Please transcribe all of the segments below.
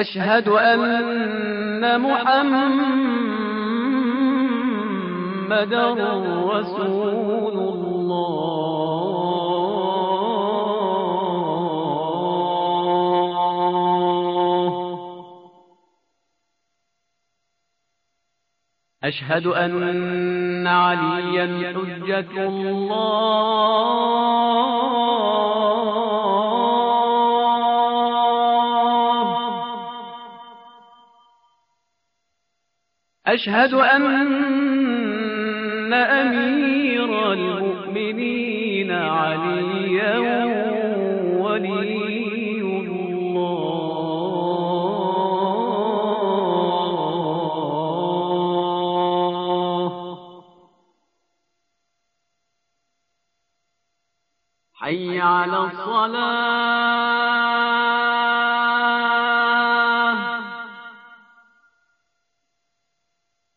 أشهد أن محمد رسول الله. أشهد أن عليا حجة الله. أشهد أن أمير المؤمنين عليا ولي الله. حي على الصلاة.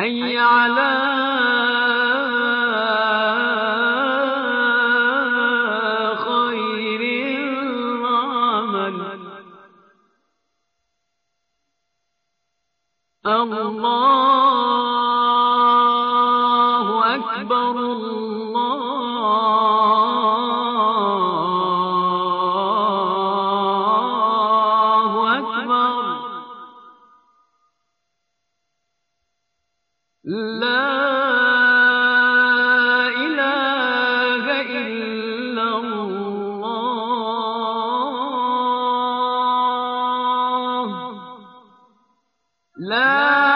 حي على خير العمل الله لا